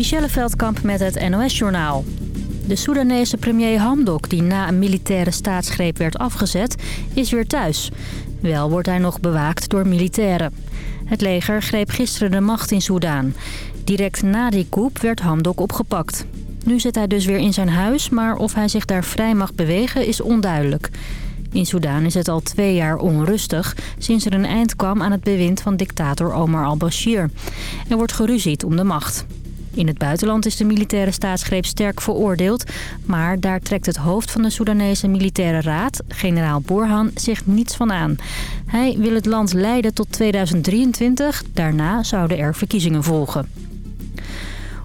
Michelle Veldkamp met het NOS-journaal. De Soedanese premier Hamdok, die na een militaire staatsgreep werd afgezet, is weer thuis. Wel wordt hij nog bewaakt door militairen. Het leger greep gisteren de macht in Soedan. Direct na die coup werd Hamdok opgepakt. Nu zit hij dus weer in zijn huis, maar of hij zich daar vrij mag bewegen is onduidelijk. In Soedan is het al twee jaar onrustig sinds er een eind kwam aan het bewind van dictator Omar al-Bashir. Er wordt geruzied om de macht. In het buitenland is de militaire staatsgreep sterk veroordeeld... maar daar trekt het hoofd van de Soedanese Militaire Raad, generaal Borhan, zich niets van aan. Hij wil het land leiden tot 2023, daarna zouden er verkiezingen volgen.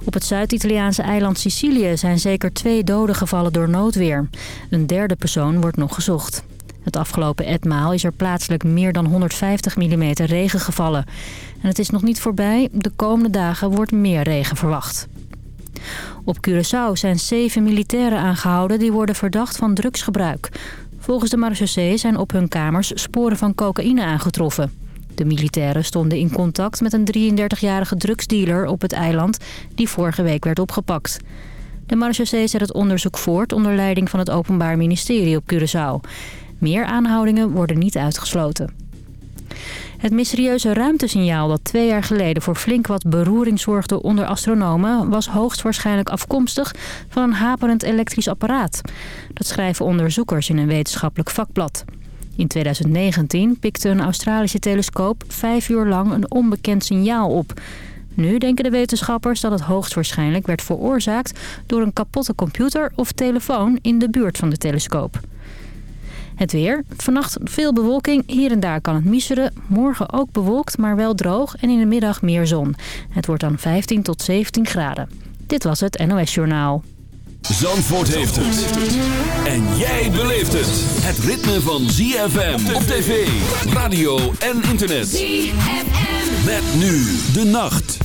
Op het Zuid-Italiaanse eiland Sicilië zijn zeker twee doden gevallen door noodweer. Een derde persoon wordt nog gezocht. Het afgelopen etmaal is er plaatselijk meer dan 150 mm regen gevallen. Het is nog niet voorbij. De komende dagen wordt meer regen verwacht. Op Curaçao zijn zeven militairen aangehouden die worden verdacht van drugsgebruik. Volgens de marechaussee zijn op hun kamers sporen van cocaïne aangetroffen. De militairen stonden in contact met een 33-jarige drugsdealer op het eiland... die vorige week werd opgepakt. De marechaussee zet het onderzoek voort onder leiding van het Openbaar Ministerie op Curaçao. Meer aanhoudingen worden niet uitgesloten. Het mysterieuze ruimtesignaal dat twee jaar geleden voor flink wat beroering zorgde onder astronomen... was hoogstwaarschijnlijk afkomstig van een haperend elektrisch apparaat. Dat schrijven onderzoekers in een wetenschappelijk vakblad. In 2019 pikte een Australische telescoop vijf uur lang een onbekend signaal op. Nu denken de wetenschappers dat het hoogstwaarschijnlijk werd veroorzaakt... door een kapotte computer of telefoon in de buurt van de telescoop. Het weer. Vannacht veel bewolking. Hier en daar kan het miseren. Morgen ook bewolkt, maar wel droog. En in de middag meer zon. Het wordt dan 15 tot 17 graden. Dit was het NOS Journaal. Zandvoort heeft het. En jij beleeft het. Het ritme van ZFM op tv, radio en internet. ZFM. Met nu de nacht.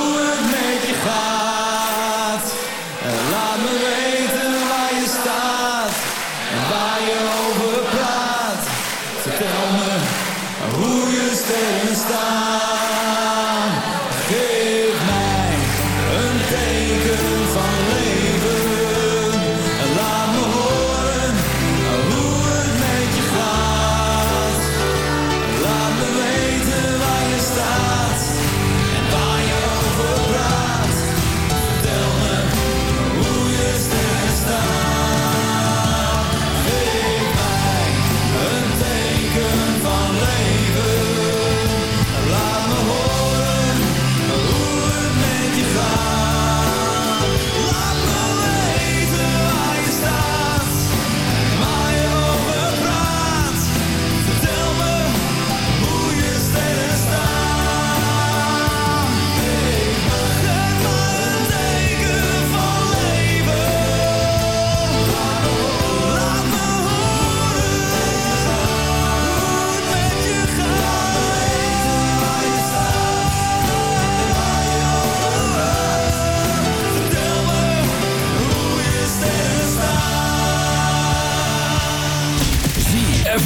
say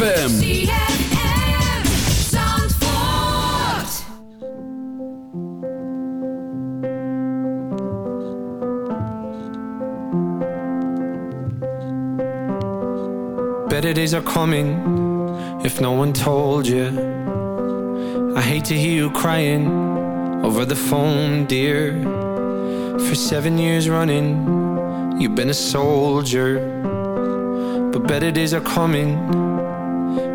ZFM. Better days are coming if no one told you. I hate to hear you crying over the phone, dear. For seven years running, you've been a soldier. But better days are coming,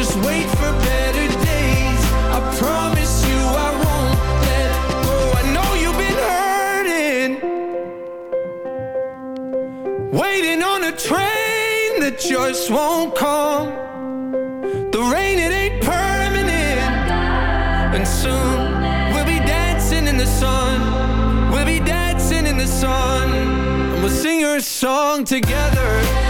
Just wait for better days. I promise you I won't let go. I know you've been hurting. Waiting on a train that just won't come. The rain, it ain't permanent. And soon we'll be dancing in the sun. We'll be dancing in the sun. And we'll sing your song together.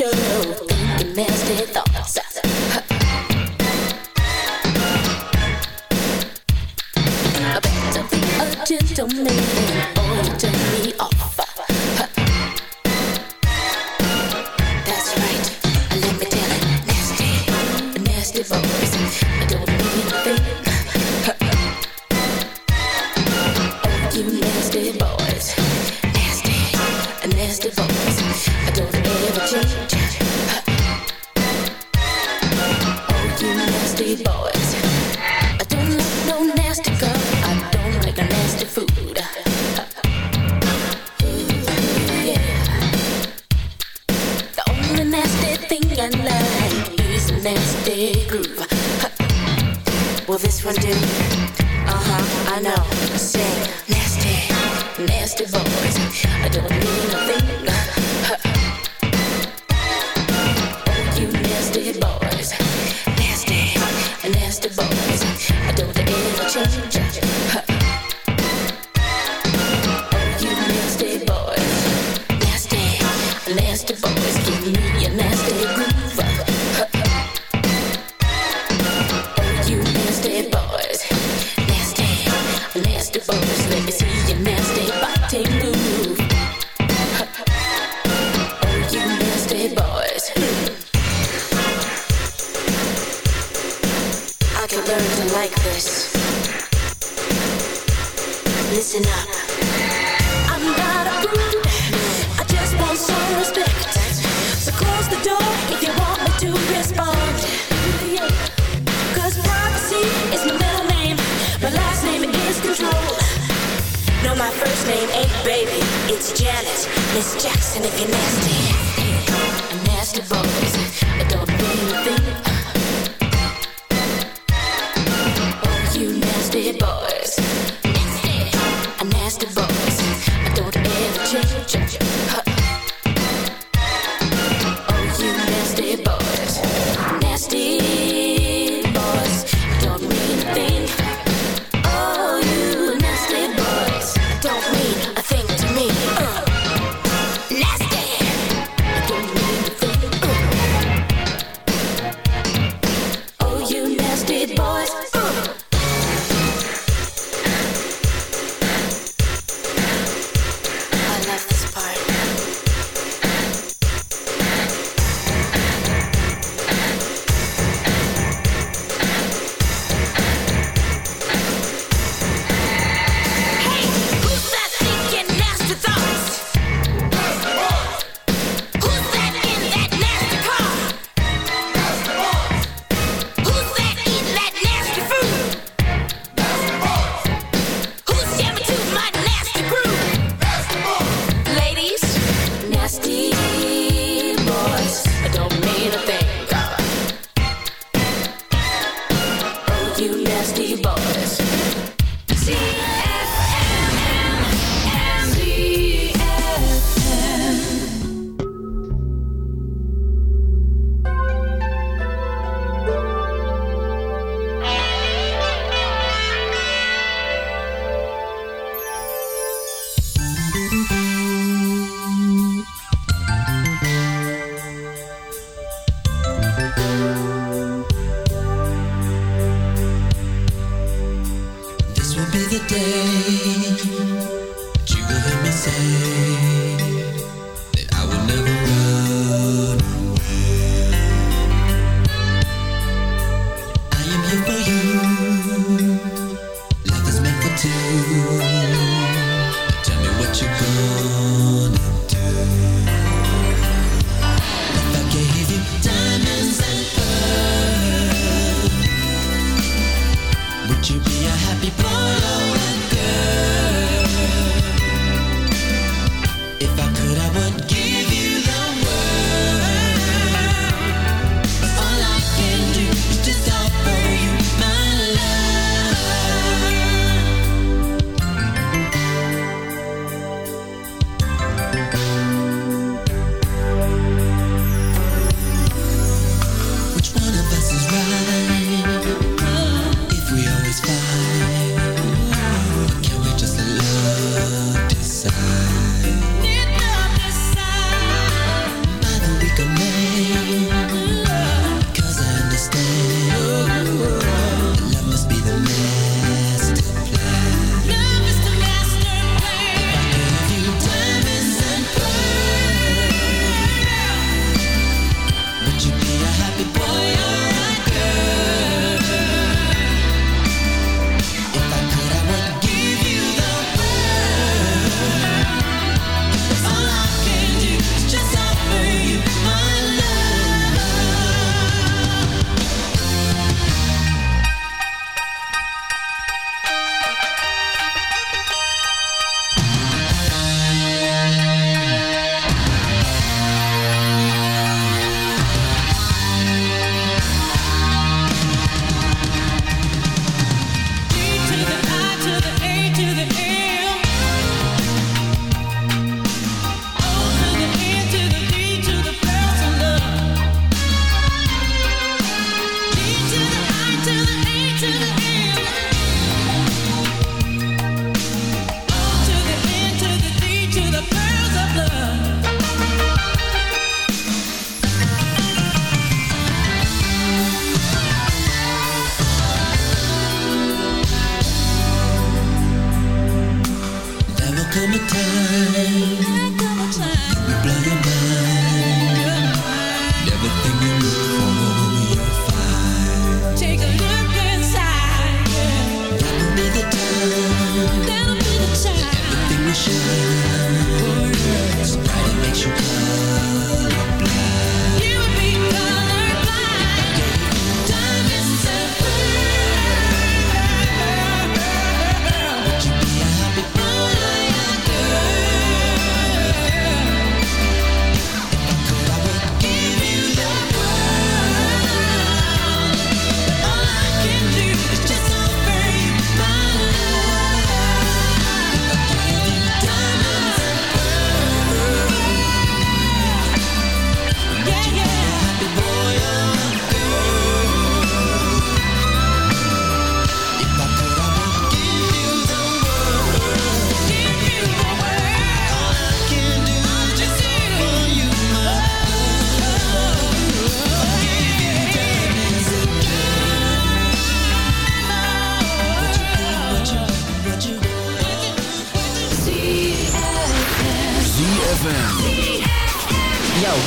show. Think you missed baby. It's Janet. Miss Jackson if you're nasty.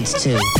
dance to.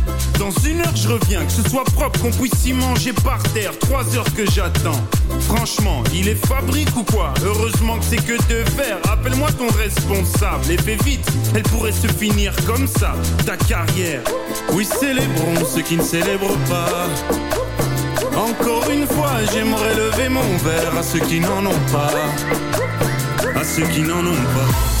Dans une heure je reviens, que ce soit propre, qu'on puisse y manger par terre. Trois heures que j'attends. Franchement, il est fabrique ou quoi? Heureusement que c'est que de faire. Appelle-moi ton responsable et fais vite. Elle pourrait se finir comme ça, ta carrière. Oui, célébrons ceux qui ne célèbrent pas. Encore une fois, j'aimerais lever mon verre à ceux qui n'en ont pas. À ceux qui n'en ont pas.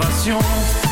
Aux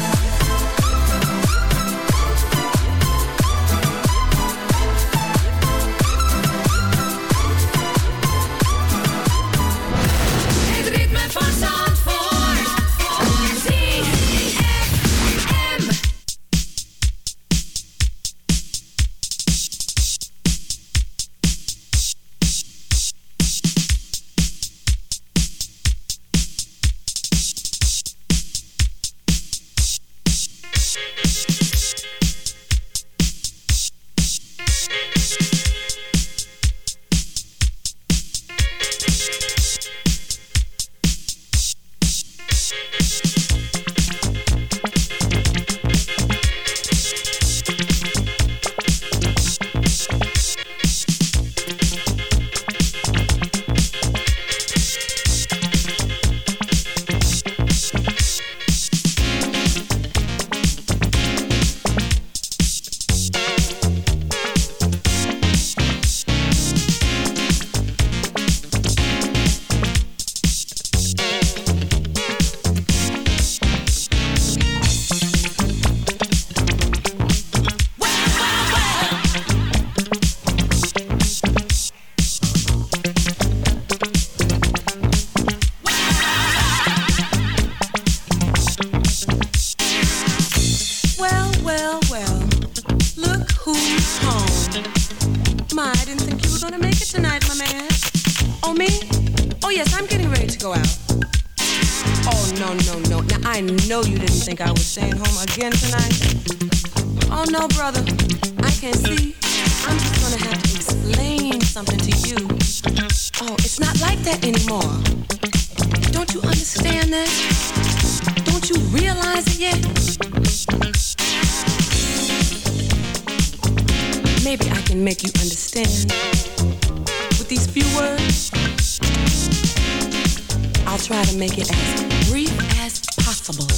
try to make it as brief as possible.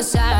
other side.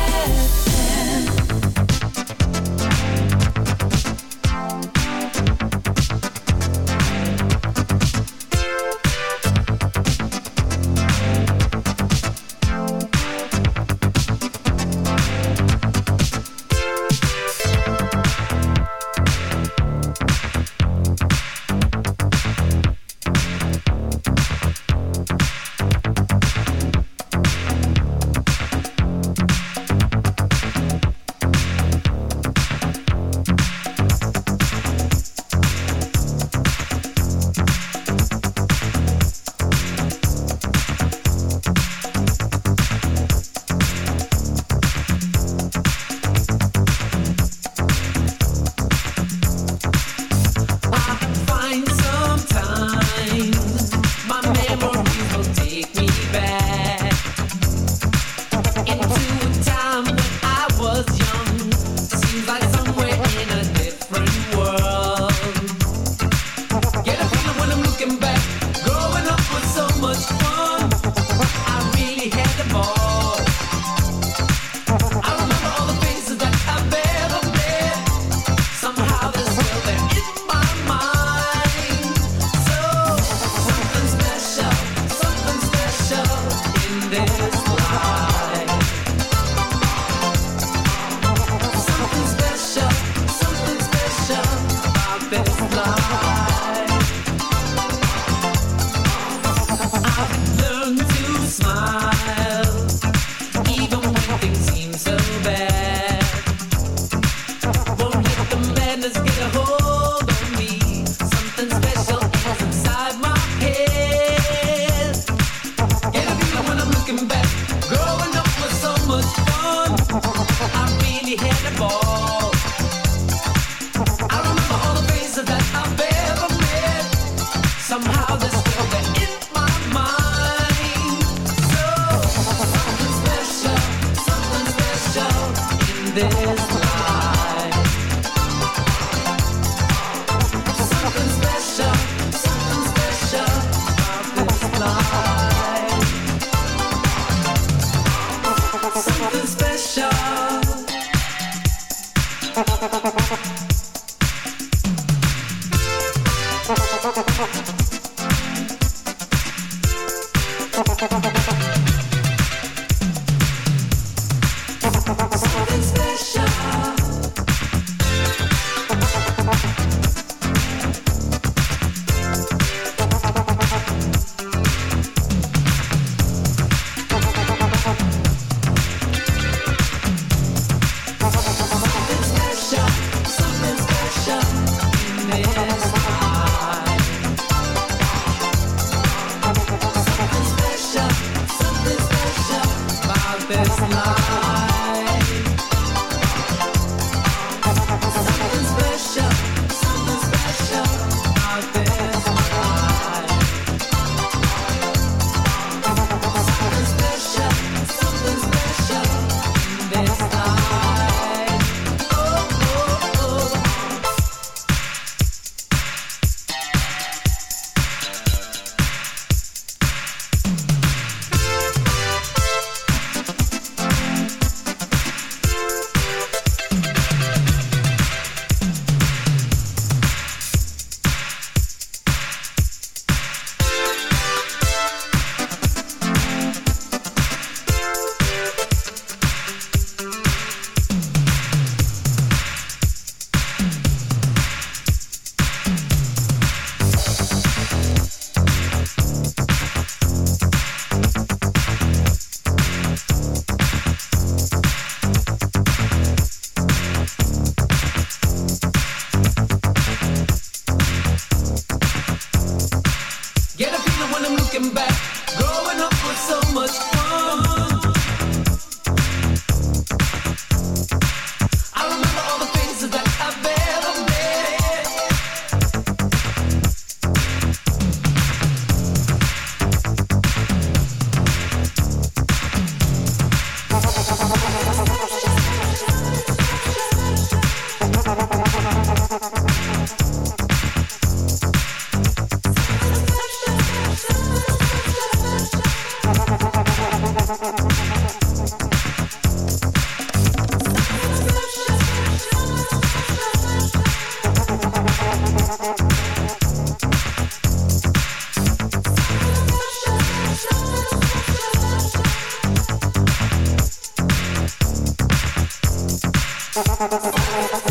Thank you.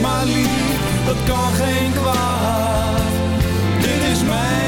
Maar lief, dat kan geen kwaad. Dit is mijn